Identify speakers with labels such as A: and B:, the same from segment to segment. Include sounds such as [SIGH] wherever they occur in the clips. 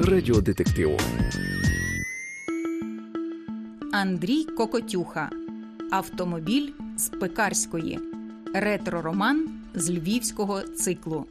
A: радіодетективу.
B: Андрій Кокотюха. Автомобіль з Пекарської. Ретро-роман з львівського циклу.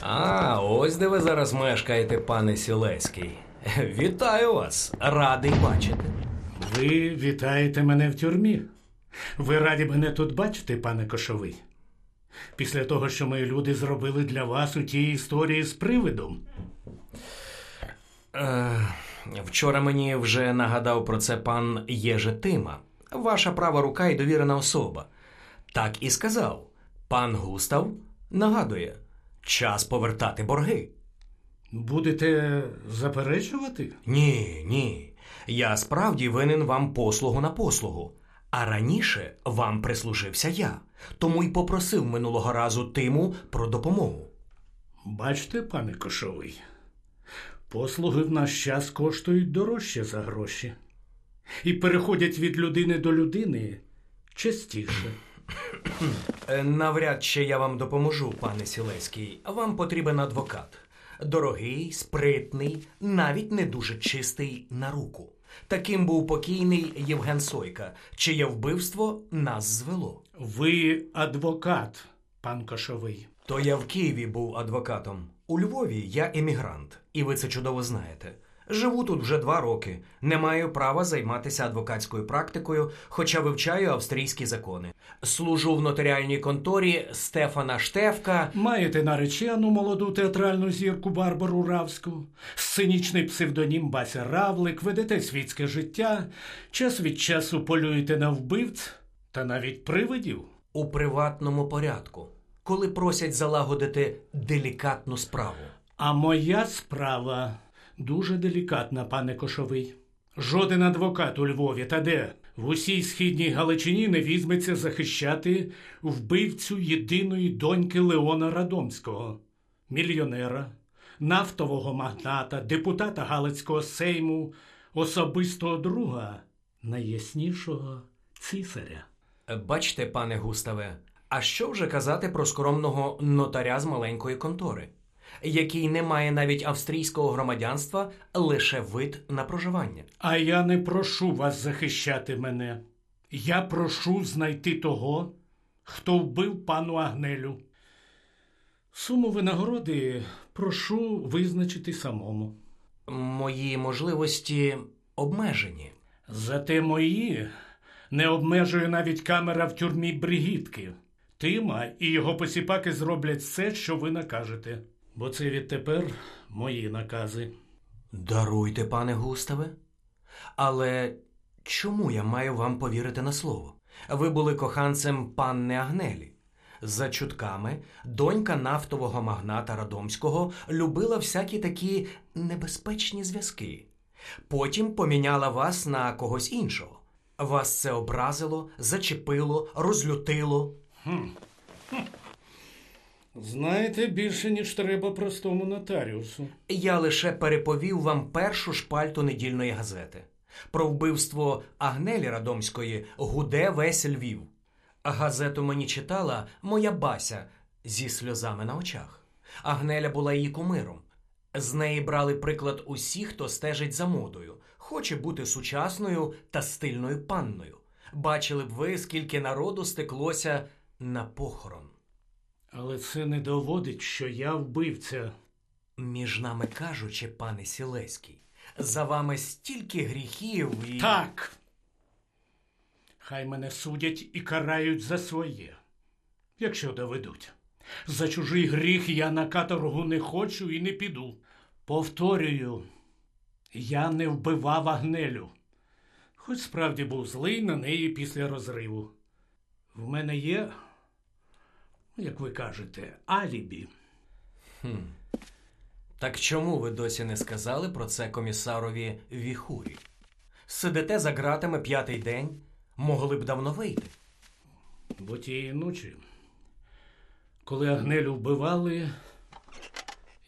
C: А, ось де ви зараз мешкаєте, пане Сілецький. [LAUGHS] Вітаю вас, радий бачити.
D: Ви вітаєте мене в тюрмі. Ви раді мене тут бачити, пане Кошовий. Після того, що мої люди зробили для вас у тій історії з привидом.
C: Е, вчора мені вже нагадав про це пан Єже Тима, ваша права рука і довірена особа. Так і сказав. Пан Густав нагадує, час повертати борги.
D: Будете заперечувати?
C: Ні, ні. Я справді винен вам послугу на послугу. А раніше вам прислужився я, тому й попросив минулого разу Тиму про допомогу.
D: Бачите, пане Кошовий, послуги в наш час коштують дорожче за гроші. І переходять від людини до людини частіше.
C: Е, Навряд чи я вам допоможу, пане Сілецький. Вам потрібен адвокат. Дорогий, спритний, навіть не дуже чистий на руку. Таким був покійний Євген Сойка, чиє вбивство нас звело.
D: Ви адвокат, пан Кошовий.
C: То я в Києві був адвокатом. У Львові я емігрант, і ви це чудово знаєте. Живу тут вже два роки. Не маю права займатися адвокатською практикою, хоча вивчаю австрійські закони. Служу в нотаріальній конторі Стефана Штефка.
D: Маєте наречену молоду театральну зірку Барбару Равську, сценічний псевдонім Бася Равлик, ведете світське життя, час від часу полюєте на вбивць та навіть привидів.
C: у приватному порядку, коли просять залагодити делікатну справу.
D: А моя справа дуже делікатна, пане Кошовий. Жоден адвокат у Львові та де в усій східній Галичині не візьметься захищати вбивцю єдиної доньки Леона Радомського, мільйонера, нафтового магната, депутата Галицького сейму, особистого друга, найяснішого цісаря.
C: Бачте, пане Густаве, а що вже казати про скромного нотаря з маленької контори, який не має навіть австрійського громадянства, лише вид на проживання.
D: А я не прошу вас захищати мене. Я прошу знайти того, хто вбив пану Агнелю. Суму винагороди прошу визначити самому.
C: Мої можливості обмежені.
D: Зате мої не обмежує навіть камера в тюрмі Бригітки. Тима і його посіпаки зроблять все, що ви накажете. Бо це відтепер мої накази.
C: Даруйте, пане Густаве. Але чому я маю вам повірити на слово? Ви були коханцем панни Агнелі. За чутками, донька нафтового магната Радомського любила всякі такі небезпечні зв'язки. Потім поміняла вас на когось іншого. Вас це образило, зачепило, розлютило.
D: Знаєте більше, ніж треба простому нотаріусу.
C: Я лише переповів вам першу шпальту недільної газети. Про вбивство Агнелі Радомської гуде весь Львів. Газету мені читала моя бася зі сльозами на очах. Агнеля була її кумиром. З неї брали приклад усі, хто стежить за модою, хоче бути сучасною та стильною панною. Бачили б ви, скільки народу стеклося на похорон.
D: Але це не доводить, що я вбивця.
C: Між нами кажучи, пане Сілеський, за вами стільки гріхів і.
D: Так. Хай мене судять і карають за своє, якщо доведуть. За чужий гріх я на каторгу не хочу і не піду. Повторюю, я не вбивав Агнелю, хоч справді був злий на неї після розриву. В мене є, як ви кажете, алібі.
C: Так чому ви досі не сказали про це комісарові Віхурі? Сидите за ґратами п'ятий день, могли б давно вийти.
D: Бо тієї ночі, коли Агнелю вбивали,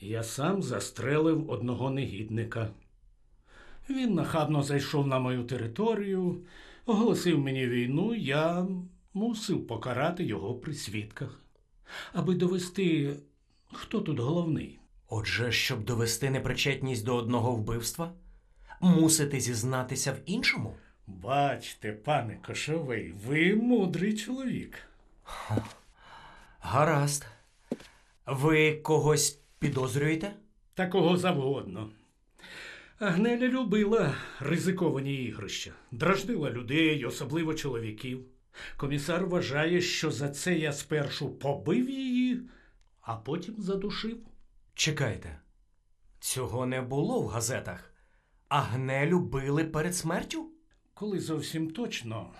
D: я сам застрелив одного негідника. Він нахабно зайшов на мою територію, оголосив мені війну, я мусив покарати його при свідках, аби довести, хто тут головний.
C: Отже, щоб довести непричетність до одного вбивства, мусите зізнатися в іншому?
D: Бачте, пане Кошовий, ви мудрий чоловік.
C: Гаразд. Ви когось підозрюєте?
D: Такого завгодно. Агнеля любила ризиковані ігрища, дражнила людей, особливо чоловіків. Комісар вважає, що за це я спершу побив її, а потім задушив.
C: Чекайте. Цього не було в газетах. Агнелю били перед смертю?
D: Коли зовсім точно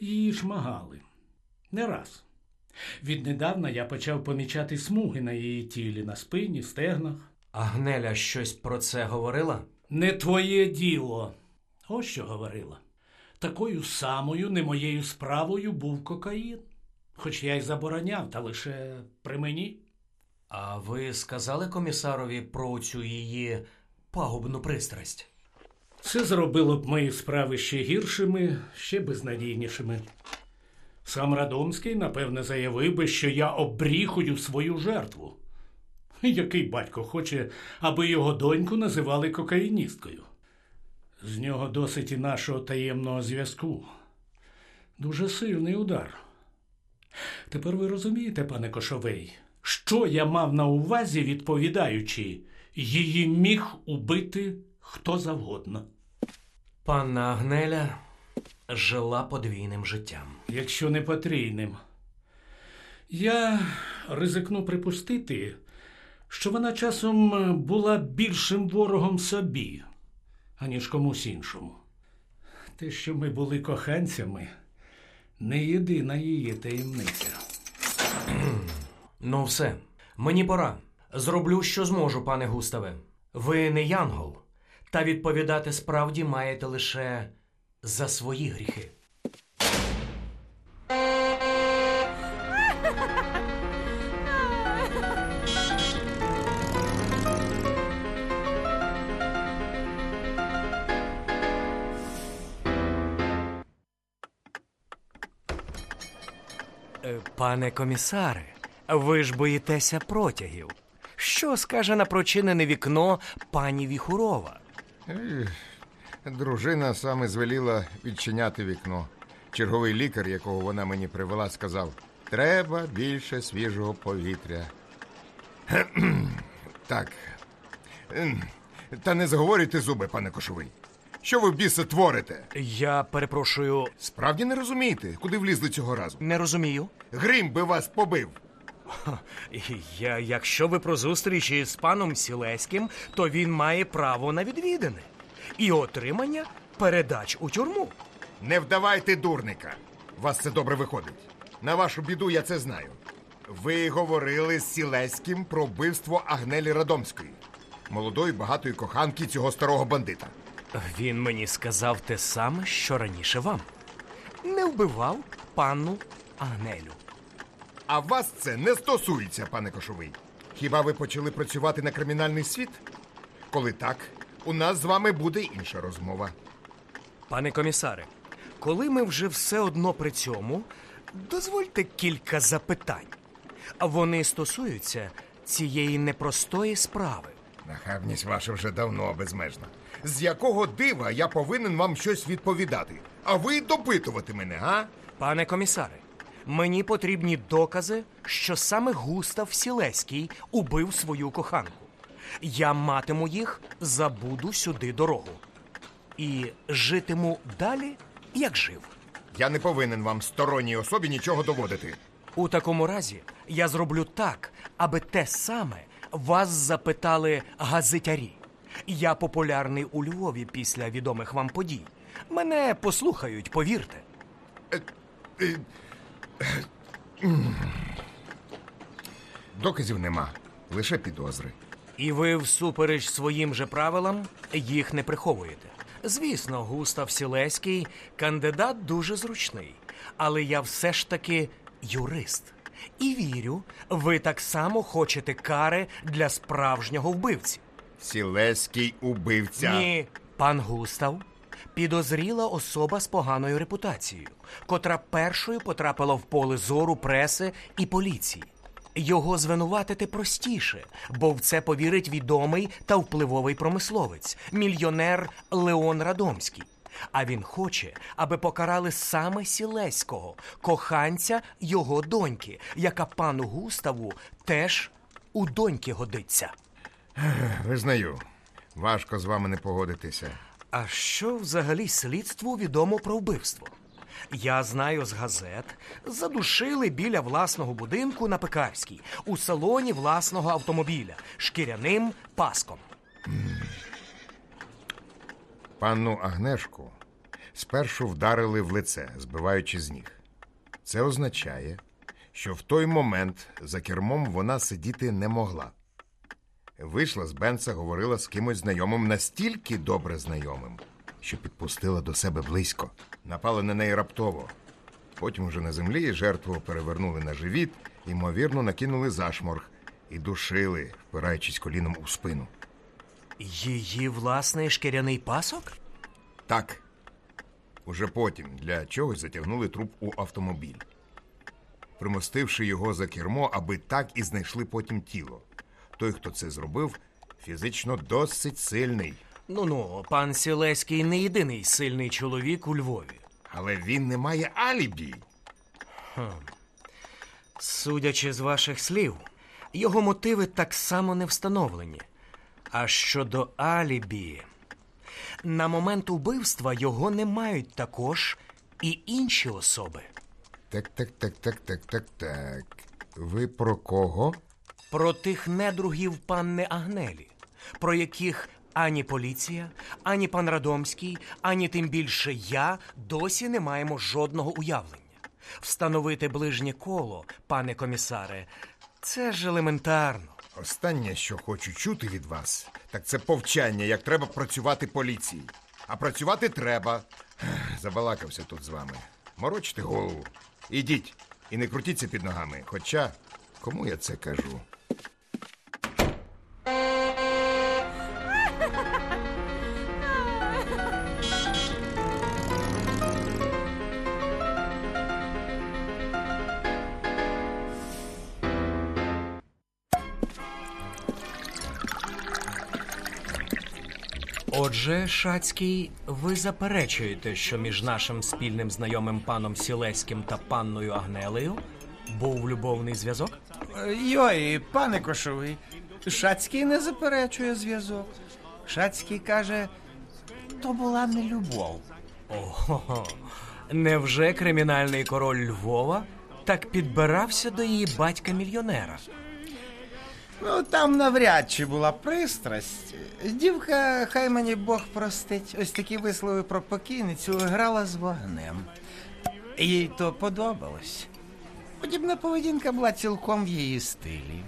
D: її шмагали. Не раз. Віднедавна я почав помічати смуги на її тілі, на спині, стегнах.
C: Агнеля щось про це говорила?
D: Не твоє діло. Ось що говорила. Такою самою не моєю справою був кокаїн. Хоч я й забороняв, та лише при мені.
C: А ви сказали комісарові про цю її пагубну пристрасть?
D: Це зробило б мої справи ще гіршими, ще безнадійнішими. Сам Радомський, напевне, заявив би, що я обріхую свою жертву. Який батько хоче, аби його доньку називали кокаїністкою? З нього досить і нашого таємного зв'язку. Дуже сильний удар. Тепер ви розумієте, пане Кошовей, що я мав на увазі, відповідаючи, її міг убити хто завгодно.
C: Панна Агнеля жила подвійним життям.
D: якщо не потрійним. Я ризикну припустити, що вона часом була більшим ворогом собі, аніж комусь іншому. Те, що ми були коханцями, не єдина її таємниця.
C: Ну, все, мені пора. Зроблю, що зможу, пане Густаве. Ви не янгол, та відповідати справді маєте лише за свої гріхи. Пане комісаре, ви ж боїтеся протягів. Що скаже на прочинене вікно пані Віхурова?
A: Дружина саме звеліла відчиняти вікно. Черговий лікар, якого вона мені привела, сказав: треба більше свіжого повітря. Так. Та не заговорюйте зуби, пане Кошовий. Що ви в біса творите?
C: Я перепрошую,
A: Справді не розумієте, куди влізли цього разу?
C: не розумію.
A: Грим би вас побив.
C: Я, якщо ви про зустріч із паном Сілеським, то він має право на відвідини і отримання передач у тюрму.
A: Не вдавайте дурника. У Вас це добре виходить. На вашу біду я це знаю. Ви говорили з Сілеським про вбивство Агнелі Радомської, молодої багатої коханки цього старого бандита.
C: Він мені сказав те саме, що раніше вам. Не вбивав панну Агнелю.
A: А вас це не стосується, пане Кошовий. Хіба ви почали працювати на кримінальний світ? Коли так, у нас з вами буде інша розмова.
C: Пане комісаре, коли ми вже все одно при цьому, дозвольте кілька запитань. А Вони стосуються цієї непростої справи.
A: Нахабність ваша вже давно безмежна. З якого дива я повинен вам щось відповідати? А ви допитувати мене, а?
C: Пане комісаре, мені потрібні докази, що саме Густав Сілеський убив свою коханку. Я матиму їх, забуду сюди дорогу. І житиму далі, як жив.
A: Я не повинен вам сторонній особі нічого доводити.
C: У такому разі я зроблю так, аби те саме Вас запитали газетярі. Я популярний у Львові після відомих вам подій. Мене послухають, повірте.
A: Доказів нема, лише підозри.
C: І ви, всупереч своїм же правилам, їх не приховуєте. Звісно, Густав Сілеський кандидат дуже зручний, але я все ж таки юрист. І вірю, ви так само хочете кари для справжнього вбивці.
A: Сілеський убивця.
C: Ні, пан Густав підозріла особа з поганою репутацією, котра першою потрапила в поле зору преси і поліції. Його звинуватити простіше, бо в це повірить відомий та впливовий промисловець, мільйонер Леон Радомський. А він хоче, аби покарали саме Сілеського, коханця його доньки, яка пану Густаву теж у доньки годиться.
A: Визнаю, важко з вами не погодитися.
C: А що взагалі слідству відомо про вбивство? Я знаю з газет, задушили біля власного будинку на Пекарській, у салоні власного автомобіля, шкіряним паском.
A: Панну Агнешку спершу вдарили в лице, збиваючи з ніг. Це означає, що в той момент за кермом вона сидіти не могла. Вийшла з Бенца, говорила з кимось знайомим настільки добре знайомим, що підпустила до себе близько. Напали на неї раптово. Потім уже на землі жертву перевернули на живіт, ймовірно, накинули зашморг і душили, впираючись коліном у спину.
C: Її власний шкіряний пасок?
A: Так. Уже потім для чогось затягнули труп у автомобіль, примостивши його за кермо, аби так і знайшли потім тіло. Той, хто це зробив, фізично досить сильний,
C: Ну ну, пан Сілеський не єдиний сильний чоловік у Львові.
A: але він не має алібі.
C: Судячи з ваших слів, його мотиви так само не встановлені. А щодо Алібі, на момент убивства його не мають також і інші особи.
A: Так, так, так, так, так, так, так. Ви про кого?
C: Про тих недругів панни Агнелі, про яких ані поліція, ані пан Радомський, ані тим більше я досі не маємо жодного уявлення. Встановити ближнє коло, пане комісаре, це ж елементарно.
A: Останнє, що хочу чути від вас, так це повчання, як треба працювати поліції. А працювати треба. Забалакався тут з вами. Морочте голову. Ідіть і не крутіться під ногами. Хоча, кому я це кажу?
C: Отже, Шацький, ви заперечуєте, що між нашим спільним знайомим паном Сілеським та панною Агнелею був любовний зв'язок?
E: Йой, пане Кошовий, Шацький не заперечує зв'язок. Шацький каже, то була не любов.
C: Ого, невже кримінальний король Львова так підбирався до її батька-мільйонера?
E: Ну, там навряд чи була пристрасть. Дівка, хай мені Бог простить, ось такі вислови про покійницю грала з вогнем. Їй то подобалось. Подібна поведінка була цілком в її стилі.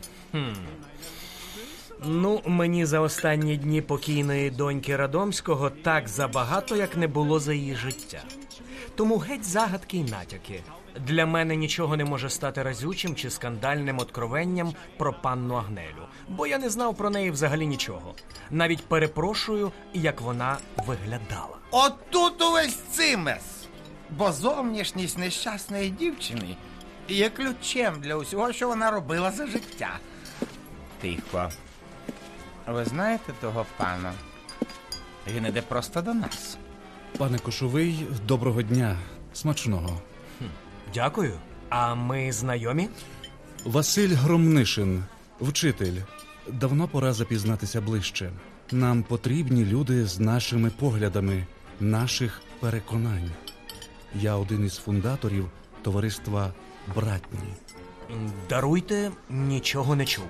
C: Ну, мені за останні дні покійної доньки Радомського так забагато, як не було за її життя. Тому геть загадки й натяки. Для мене нічого не може стати разючим чи скандальним откровенням про панну Агнелю, бо я не знав про неї взагалі нічого. Навіть перепрошую, як вона виглядала.
E: Отут увесь цимес. Бо зовнішність нещасної дівчини є ключем для усього, що вона робила за життя. Тихо. Ви знаєте того пана? Він іде просто до нас.
F: Пане Кошовий, доброго дня. Смачного.
C: Дякую. А ми знайомі?
F: Василь Громнишин, вчитель. Давно пора запізнатися ближче. Нам потрібні люди з нашими поглядами, наших переконань. Я один із фундаторів товариства Братні.
C: Даруйте, нічого не чув.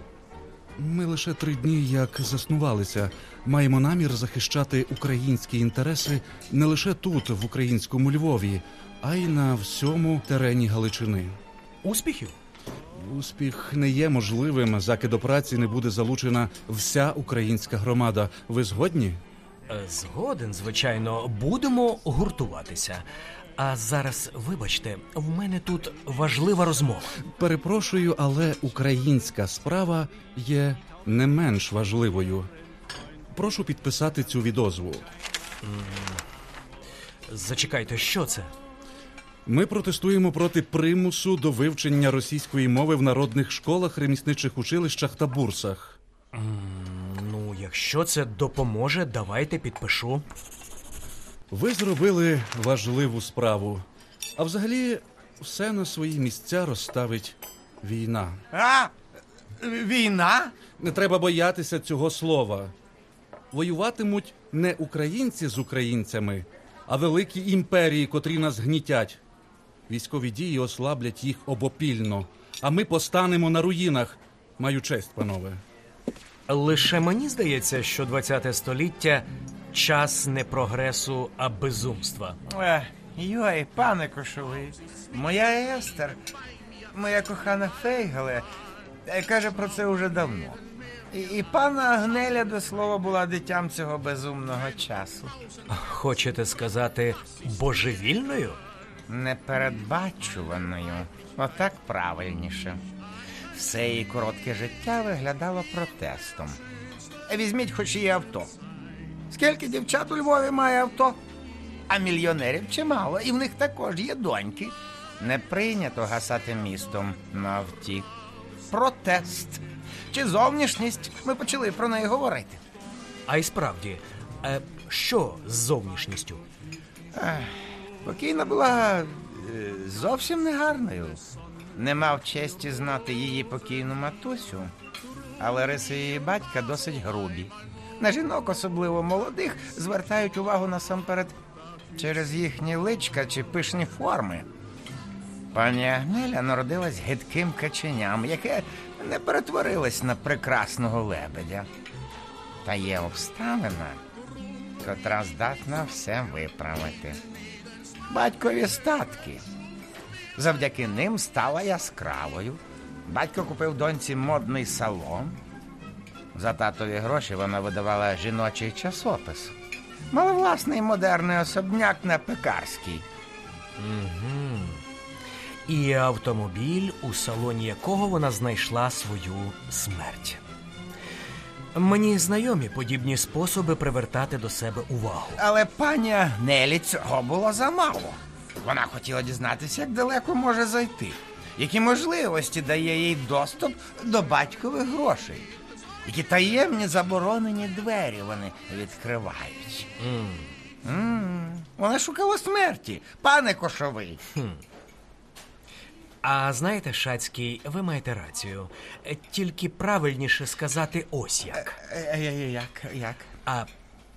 F: Ми лише три дні як заснувалися. Маємо намір захищати українські інтереси не лише тут, в українському Львові, а й на всьому терені Галичини.
C: Успіхів?
F: Успіх не є можливим, заки до праці не буде залучена вся українська громада. Ви згодні?
C: Е, Згоден, звичайно, будемо гуртуватися. А зараз, вибачте, в мене тут важлива розмова.
F: Перепрошую, але українська справа є не менш важливою. Прошу підписати цю відозву.
C: Зачекайте, що це?
F: Ми протестуємо проти примусу до вивчення російської мови в народних школах, ремісничих училищах та бурсах.
C: Ну, якщо це допоможе, давайте підпишу.
F: Ви зробили важливу справу. А взагалі, все на свої місця розставить війна.
E: А? Війна?
F: Не треба боятися цього слова. Воюватимуть не українці з українцями, а великі імперії, котрі нас гнітять. Військові дії ослаблять їх обопільно, а ми постанемо на руїнах. Маю честь, панове.
C: Лише мені здається, що 20 століття час не прогресу, а безумства.
E: Е, Йой, пане Кошовий, моя Естер, моя кохана Фейгале, е, каже про це уже давно. І, і пана Агнеля до слова була дитям цього безумного часу.
C: Хочете сказати божевільною?
E: Непередбачуваною. Отак правильніше. Все її коротке життя виглядало протестом. Візьміть хоч її авто. Скільки дівчат у Львові має авто? А мільйонерів чимало, і в них також є доньки. Не прийнято гасати містом на авті. Протест. Чи зовнішність? Ми почали про неї говорити.
C: А й справді, е, що з зовнішністю?
E: Покійна була е, зовсім не гарною. Не мав честі знати її покійну матусю, але риси її батька досить грубі. На жінок, особливо молодих, звертають увагу насамперед через їхні личка чи пишні форми. Пані Агнеля народилась гидким каченям, яке не перетворилось на прекрасного лебедя. Та є обставина, котра здатна все виправити. Батькові статки. Завдяки ним стала яскравою. Батько купив доньці модний салон. За татові гроші вона видавала жіночий часопис. Мала власний модерний особняк на пекарській.
C: І автомобіль, у салоні якого вона знайшла свою смерть. Мені знайомі подібні способи привертати до себе увагу.
E: Але пані Агнелі цього було замало. Вона хотіла дізнатися, як далеко може зайти, які можливості дає їй доступ до батькових грошей, які таємні заборонені двері вони відкривають. М, Вона шукала смерті, пане Кошовий.
C: А знаєте, Шацький, ви маєте рацію. Е, Тільки правильніше сказати ось як.
E: Е, е, Як? Як?
C: А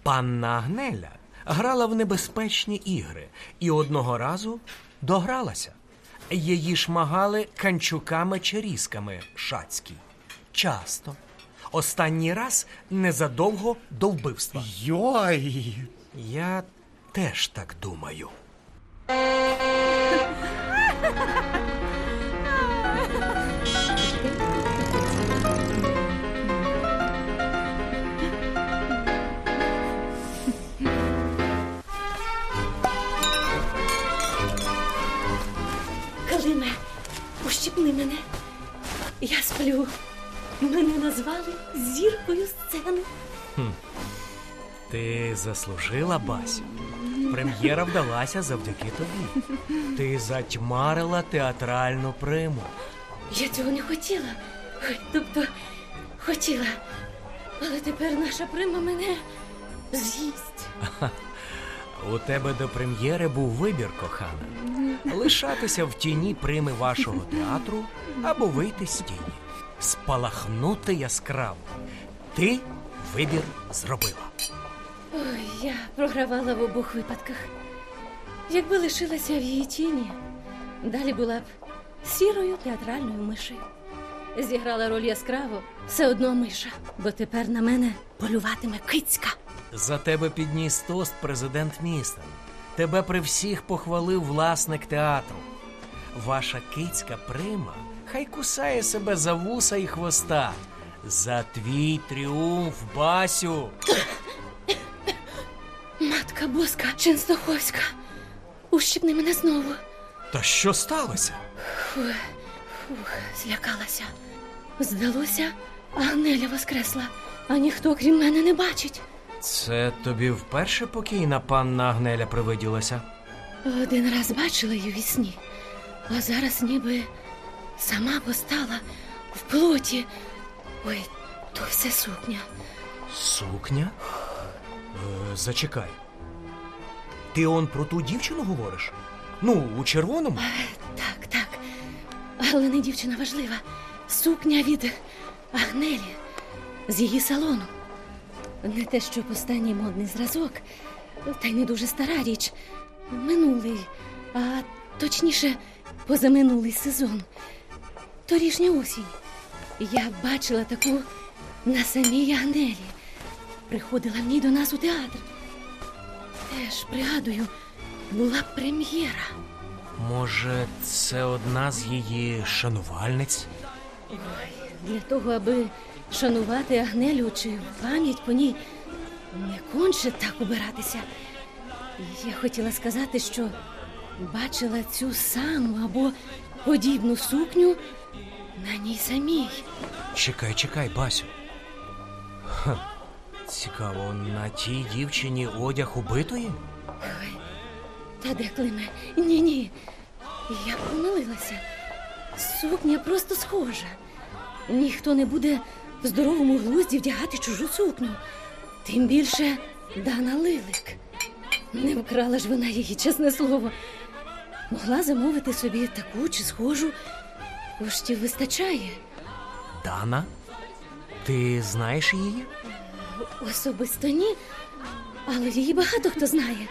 C: панна Агнеля грала в небезпечні ігри і одного разу догралася. Її шмагали канчуками-черізками Шацький. Часто. Останній раз незадовго до вбивства.
E: Йой!
C: Я теж так думаю.
G: Ущипни мене. Я сплю. Мене назвали зіркою сцени.
C: Ти заслужила, Басю. Прем'єра вдалася завдяки тобі. Ти затьмарила театральну приму.
G: Я цього не хотіла. Тобто хотіла. Але тепер наша прима мене з'їсть.
C: У тебе до прем'єри був вибір, кохана. Лишатися в тіні прими вашого театру або вийти з тіні. Спалахнути яскраво. Ти вибір зробила.
G: Ой, я програвала в обох випадках. Якби лишилася в її тіні, далі була б сірою театральною мишею. зіграла роль яскраво, все одно миша, бо тепер на мене полюватиме кицька.
C: За тебе підніс тост президент міста. Тебе при всіх похвалив власник театру. Ваша кицька прима хай кусає себе за вуса і хвоста. За твій тріумф, Басю.
G: Матка боска Ченстоховська. Ущипни мене знову.
C: Та що сталося?
G: Фух, злякалася. Здалося, а Агнеля воскресла, а ніхто крім мене не бачить.
C: Це тобі вперше покійна панна Агнеля привиділася?
G: Один раз бачила її у вісні, а зараз ніби сама постала в плоті. Ой, то все сукня.
C: Сукня? Е, зачекай. Ти он про ту дівчину говориш? Ну, у червоному?
G: Так, так. Але не дівчина важлива. Сукня від Агнелі з її салону. Не те, що останній модний зразок, та й не дуже стара річ. Минулий, а точніше, позаминулий сезон. Торішня осінь. Я бачила таку на самій Агнелі. Приходила в ній до нас у театр. Теж, пригадую, була прем'єра.
C: Може, це одна з її шанувальниць?
G: Для того, аби шанувати Агнелю чи пам'ять по ній, не конче так убиратися. Я хотіла сказати, що бачила цю саму або подібну сукню на ній самій.
C: Чекай, чекай, Басю. Ха, цікаво, на тій дівчині одяг убитої?
G: Ой, та де Климе? Ні, ні. Я помилилася. Сукня просто схожа. Ніхто не буде здоровому глузді вдягати чужу сукню. Тим більше Дана Лилик. Не вкрала ж вона її, чесне слово. Могла замовити собі таку чи схожу. Коштів вистачає.
C: Дана? Ти знаєш її?
G: Особисто ні, але її багато хто знає.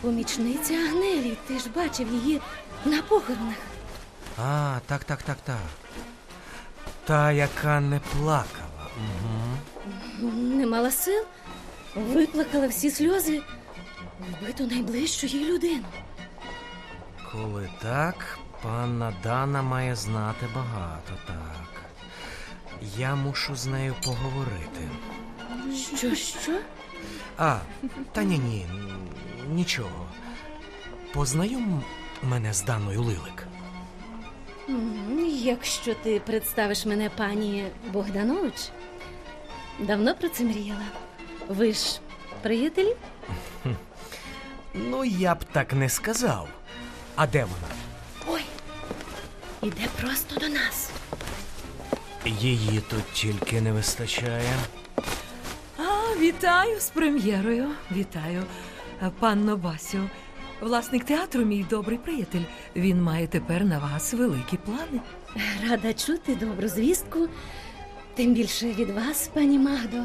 G: Помічниця Агнелі, ти ж бачив її на похоронах.
C: А, так, так, так, так. Та, яка не плакала. Угу.
G: Не мала сил, виплакала всі сльози, вбиту найближчу їй людину.
C: Коли так, панна Дана має знати багато, так. Я мушу з нею поговорити.
G: Що, що?
C: А, та ні, ні, нічого. Познайом мене з Даною Лилик.
G: Якщо ти представиш мене пані Богданович, давно про це мріяла. Ви ж приятелі?
C: Ну, я б так не сказав. А де вона?
G: Ой, іде просто до нас.
C: Її тут тільки не вистачає.
H: А, вітаю з прем'єрою. Вітаю, панно Басю. Власник театру, мій добрий приятель. Він має тепер на вас великі плани.
G: Рада чути добру звістку, тим більше від вас, пані Магдо.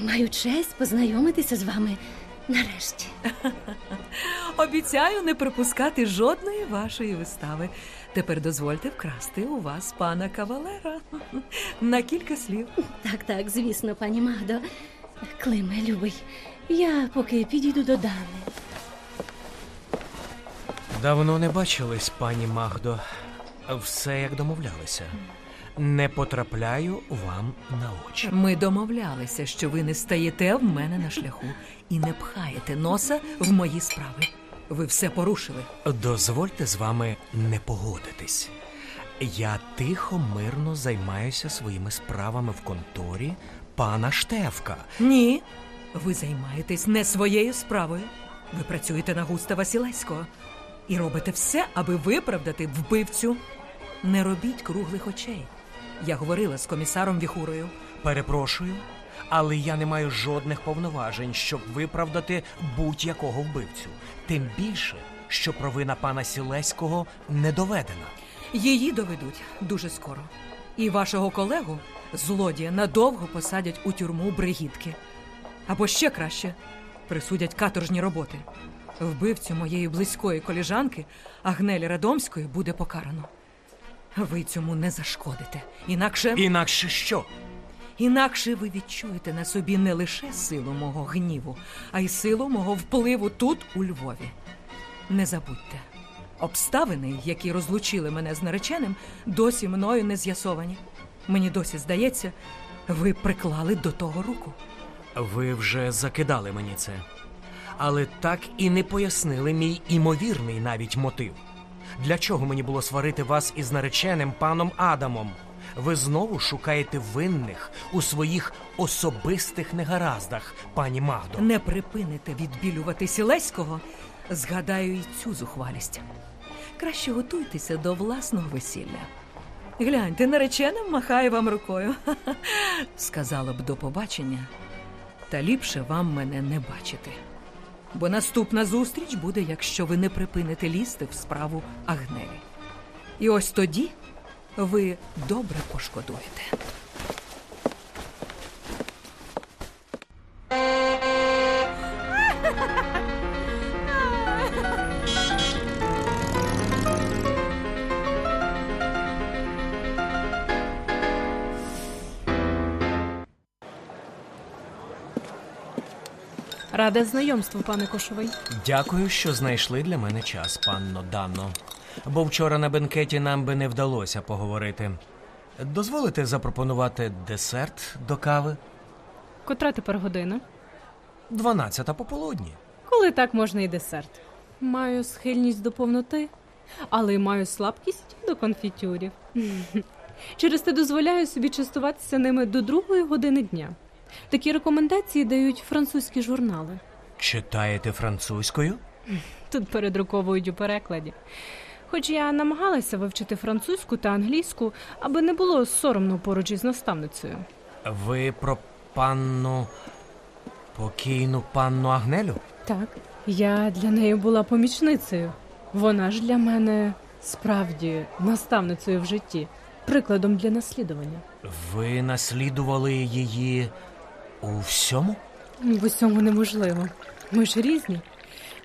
G: Маю честь познайомитися з вами нарешті. [LAUGHS]
H: Обіцяю не пропускати жодної вашої вистави. Тепер дозвольте вкрасти у вас пана кавалера [LAUGHS] на кілька слів.
G: Так, так, звісно, пані Магдо. Климе, любий, я поки підійду до Дани.
C: Давно не бачились, пані Магдо. Все як домовлялися. Не потрапляю вам на очі.
H: Ми домовлялися, що ви не стаєте в мене на шляху і не пхаєте носа в мої справи. Ви все порушили.
C: Дозвольте з вами не погодитись. Я тихо, мирно займаюся своїми справами в конторі пана Штефка.
H: Ні, ви займаєтесь не своєю справою. Ви працюєте на густа Василевського і робите все, аби виправдати вбивцю. Не робіть круглих очей. Я говорила з комісаром Віхурою.
C: Перепрошую, але я не маю жодних повноважень, щоб виправдати будь-якого вбивцю. Тим більше, що провина пана Сілеського не доведена.
H: Її доведуть дуже скоро. І вашого колегу, злодія, надовго посадять у тюрму бригітки. Або ще краще присудять каторжні роботи. Вбивцю моєї близької коліжанки Агнелі Радомської буде покарано. Ви цьому не зашкодите. Інакше.
C: Інакше що?
H: Інакше ви відчуєте на собі не лише силу мого гніву, а й силу мого впливу тут, у Львові. Не забудьте, обставини, які розлучили мене з нареченим, досі мною не з'ясовані. Мені досі здається, ви приклали до того руку.
C: Ви вже закидали мені це. Але так і не пояснили мій імовірний навіть мотив. Для чого мені було сварити вас із нареченим паном Адамом? Ви знову шукаєте винних у своїх особистих негараздах, пані Магдо.
H: Не припините відбілювати Сілеського, згадаю й цю зухвалість. Краще готуйтеся до власного весілля. Гляньте, наречена махає вам рукою. [LAUGHS] Сказала б до побачення, та ліпше вам мене не бачити. Бо наступна зустріч буде, якщо ви не припините лізти в справу Агнелі. І ось тоді ви добре пошкодуєте.
I: Рада знайомству, пане Кошовий.
C: Дякую, що знайшли для мене час, панно Данно. Бо вчора на бенкеті нам би не вдалося поговорити. Дозволите запропонувати десерт до кави?
I: Котра тепер година?
C: Дванадцята пополудні.
I: Коли так можна і десерт. Маю схильність до повноти, але й маю слабкість до конфітюрів. [LAUGHS] Через те дозволяю собі частуватися ними до другої години дня. Такі рекомендації дають французькі журнали.
C: Читаєте французькою?
I: Тут передруковують у перекладі. Хоч я намагалася вивчити французьку та англійську, аби не було соромно поруч із наставницею.
C: Ви про панну. покійну панну Агнелю?
I: Так, я для неї була помічницею. Вона ж для мене справді наставницею в житті, прикладом для наслідування.
C: Ви наслідували її у всьому?
I: В усьому неможливо. Ми ж різні.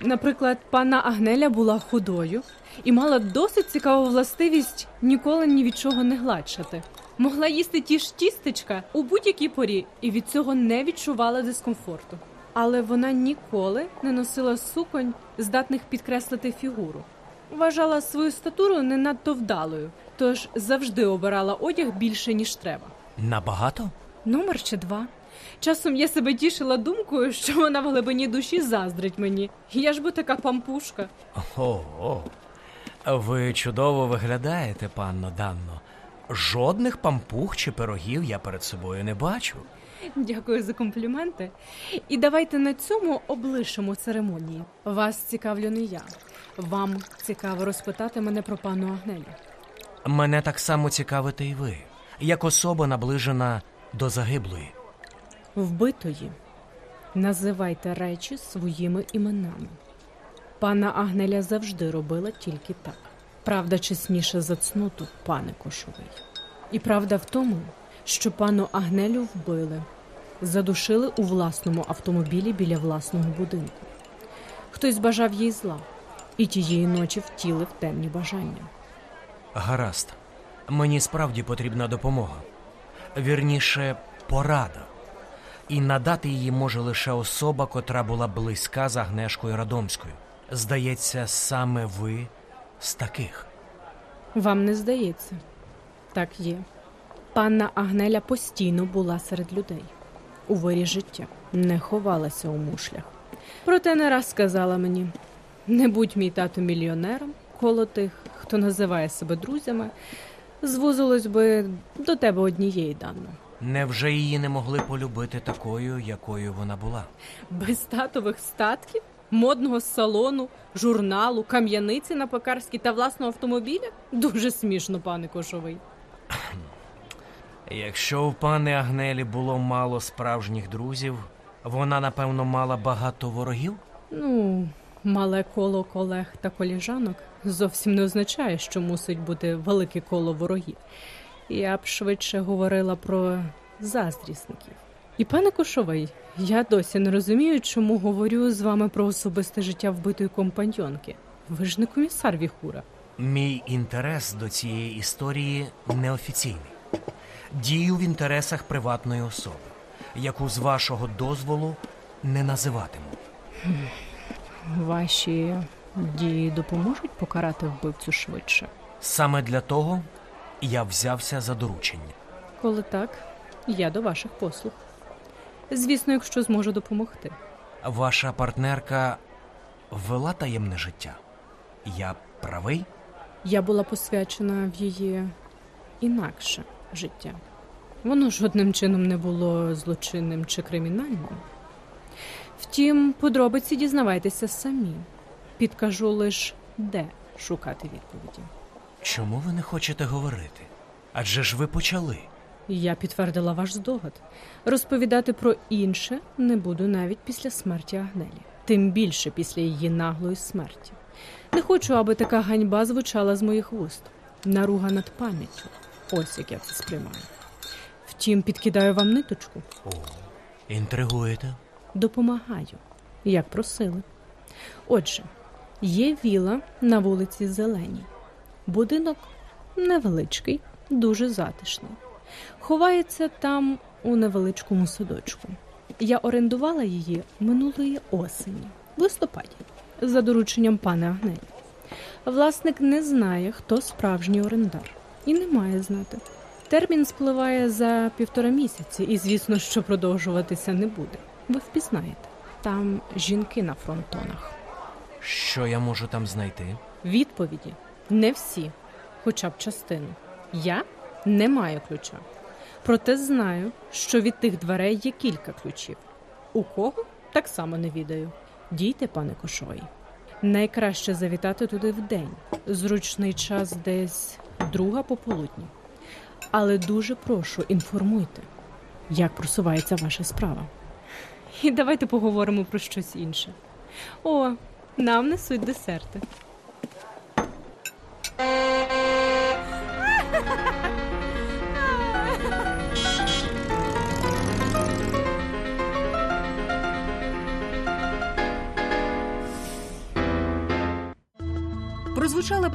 I: Наприклад, пана Агнеля була худою і мала досить цікаву властивість ніколи ні від чого не гладшати. Могла їсти ті ж тістечка у будь-якій порі і від цього не відчувала дискомфорту. Але вона ніколи не носила суконь, здатних підкреслити фігуру. Вважала свою статуру не надто вдалою, тож завжди обирала одяг більше, ніж треба.
C: Набагато?
I: Номер ще два. Часом я себе тішила думкою, що вона в глибині душі заздрить мені. Я ж бо така пампушка.
C: О, ви чудово виглядаєте, панно Данно. Жодних пампух чи пирогів я перед собою не бачу.
I: Дякую за компліменти. І давайте на цьому облишимо церемонії. Вас цікавлю не я. Вам цікаво розпитати мене про пану Агнелю.
C: Мене так само цікавите і ви, як особа наближена до загиблої.
I: Вбитої. Називайте речі своїми іменами. Пана Агнеля завжди робила тільки так. Правда чесніше за цноту, пане Кошовий. І правда в тому, що пану Агнелю вбили, задушили у власному автомобілі біля власного будинку. Хтось бажав їй зла, і тієї ночі втілив темні бажання.
C: Гаразд, мені справді потрібна допомога. Вірніше, порада. І надати її може лише особа, котра була близька з Агнешкою Радомською. Здається, саме ви з таких.
I: Вам не здається? Так є. Панна Агнеля постійно була серед людей. У вирі життя не ховалася у мушлях. Проте не раз сказала мені: не будь мій тато мільйонером, коло тих, хто називає себе друзями, звузилось би до тебе однієї данно.
C: Невже її не могли полюбити такою, якою вона була?
I: Без татових статків, модного салону, журналу, кам'яниці на пекарській та власного автомобіля? Дуже смішно, пане Кошовий.
C: Якщо в пани Агнелі було мало справжніх друзів, вона, напевно, мала багато ворогів?
I: Ну, мале коло колег та коліжанок зовсім не означає, що мусить бути велике коло ворогів. Я б швидше говорила про заздрісників. І пане Кошовий, я досі не розумію, чому говорю з вами про особисте життя вбитої компаньонки. Ви ж не комісар Віхура.
C: Мій інтерес до цієї історії неофіційний. Дію в інтересах приватної особи, яку з вашого дозволу не називатиму.
I: Ваші дії допоможуть покарати вбивцю швидше.
C: Саме для того я взявся за доручення.
I: Коли так, я до ваших послуг. Звісно, якщо зможу допомогти.
C: Ваша партнерка вела таємне життя. Я правий?
I: Я була посвячена в її інакше життя. Воно жодним чином не було злочинним чи кримінальним. Втім, подробиці дізнавайтеся самі. Підкажу лише, де шукати відповіді.
C: Чому ви не хочете говорити? Адже ж ви почали.
I: Я підтвердила ваш здогад. Розповідати про інше не буду навіть після смерті Агнелі, тим більше після її наглої смерті. Не хочу, аби така ганьба звучала з моїх вуст. Наруга над пам'яттю. Ось як я це сприймаю. Втім, підкидаю вам ниточку.
C: О, інтригуєте?
I: Допомагаю, як просили. Отже, є віла на вулиці Зеленій. Будинок невеличкий, дуже затишний. Ховається там у невеличкому садочку. Я орендувала її минулої осені, в листопаді, за дорученням пана Агнелі. Власник не знає, хто справжній орендар, і не має знати. Термін спливає за півтора місяці, і звісно, що продовжуватися не буде. Ви впізнаєте. Там жінки на фронтонах.
C: Що я можу там знайти?
I: Відповіді не всі, хоча б частину. Я не маю ключа. Проте знаю, що від тих дверей є кілька ключів. У кого так само не відаю. Дійте, пане Кошої. Найкраще завітати туди вдень. Зручний час десь друга пополудні. Але дуже прошу, інформуйте, як просувається ваша справа. І давайте поговоримо про щось інше. О, нам несуть десерти.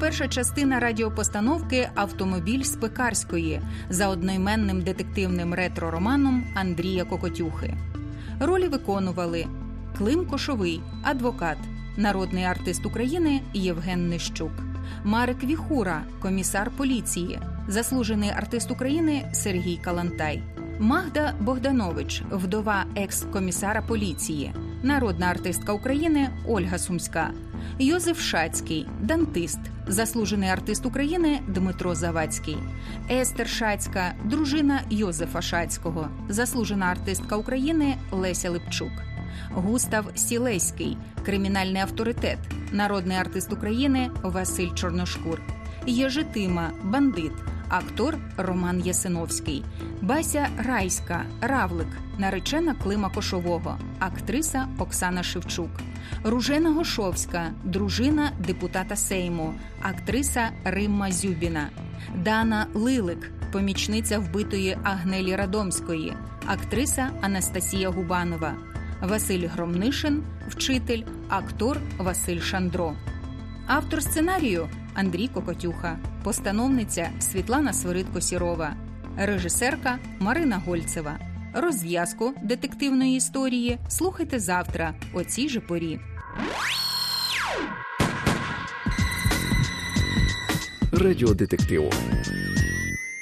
B: Перша частина радіопостановки Автомобіль з Пекарської за одноіменним детективним ретро-романом Андрія Кокотюхи. Ролі виконували Клим Кошовий, адвокат, народний артист України Євген Нищук, Марик Віхура, комісар поліції, заслужений артист України Сергій Калантай, Магда Богданович, вдова екс-комісара поліції, народна артистка України Ольга Сумська. Йозеф Шацький, дантист, заслужений артист України Дмитро Завадський, Естер Шацька, дружина Йозефа Шацького, заслужена артистка України Леся Липчук, Густав Сілеський, кримінальний авторитет, народний артист України Василь Чорношкур, Єжитима, бандит, актор Роман Ясиновський, Бася Райська, Равлик, наречена Клима Кошового, актриса Оксана Шевчук. Ружена Гошовська, дружина депутата Сейму, актриса Римма Зюбіна, Дана Лилик, помічниця вбитої Агнелі Радомської, актриса Анастасія Губанова, Василь Громнишин, вчитель, актор Василь Шандро. Автор сценарію Андрій Кокотюха, постановниця Світлана Свиридко Сірова, режисерка Марина Гольцева. Розв'язку детективної історії слухайте завтра о цій же порі.
J: Радіодетектив